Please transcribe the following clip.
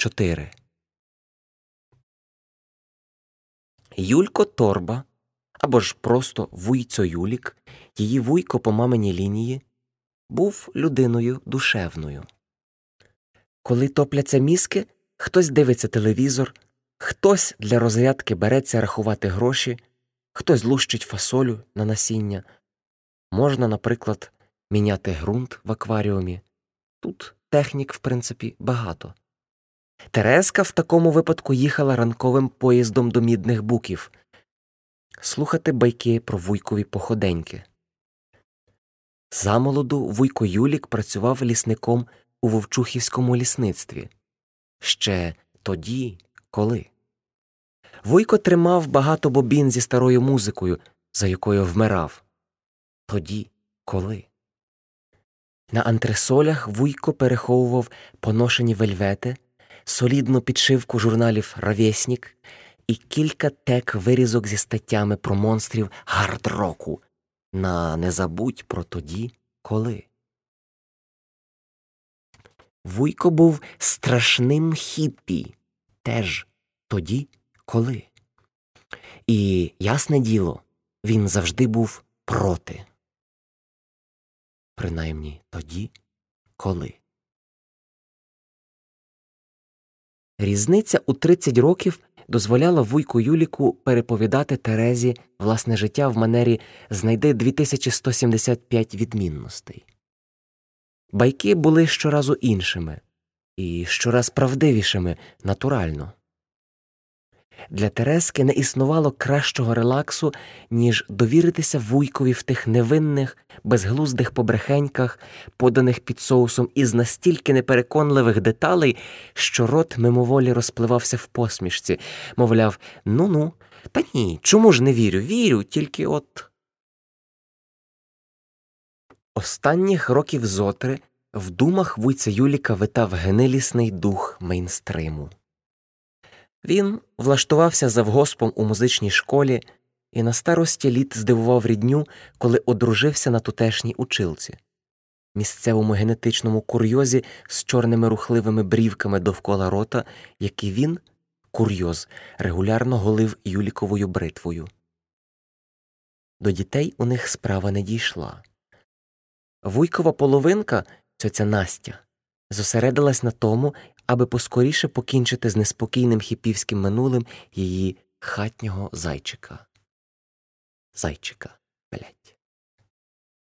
4 Юлько Торба або ж просто Вуйцо Юлік, її вуйко по маминій лінії, був людиною душевною. Коли топляться мізки, хтось дивиться телевізор, хтось для розрядки береться рахувати гроші, хтось лущить фасолю на насіння. Можна, наприклад, міняти ґрунт в акваріумі. Тут технік, в принципі, багато. Тереска в такому випадку їхала ранковим поїздом до мідних буків слухати байки про вуйкові походеньки. Замолоду Вуйко Юлік працював лісником у Вовчухівському лісництві. Ще тоді, коли. Вуйко тримав багато бобін зі старою музикою, за якою вмирав. Тоді, коли. На антресолях Вуйко переховував поношені вельвети, солідну підшивку журналів Равєснік і кілька тек вирізок зі статтями про монстрів гардроку на не забудь про тоді, коли. Вуйко був страшним хіппі теж тоді, коли. І, ясне діло, він завжди був проти. Принаймні тоді, коли. Різниця у 30 років дозволяла вуйку Юліку переповідати Терезі власне життя в манері знайди 2175 відмінностей. Байки були щоразу іншими і щораз правдивішими натурально. Для Терески не існувало кращого релаксу, ніж довіритися вуйкові в тих невинних, безглуздих побрехеньках, поданих під соусом із настільки непереконливих деталей, що рот мимоволі розпливався в посмішці, мовляв, ну ну, та ні, чому ж не вірю? Вірю, тільки от. Останніх років зотри в думах вуйця Юліка витав генелісний дух мейнстриму. Він влаштувався завгоспом у музичній школі і на старості літ здивував рідню, коли одружився на тутешній училці, місцевому генетичному курйозі з чорними рухливими брівками довкола рота, які він, курйоз, регулярно голив Юліковою бритвою. До дітей у них справа не дійшла. Вуйкова половинка, цьоця Настя, зосередилась на тому, аби поскоріше покінчити з неспокійним хіпівським минулим її хатнього зайчика. Зайчика.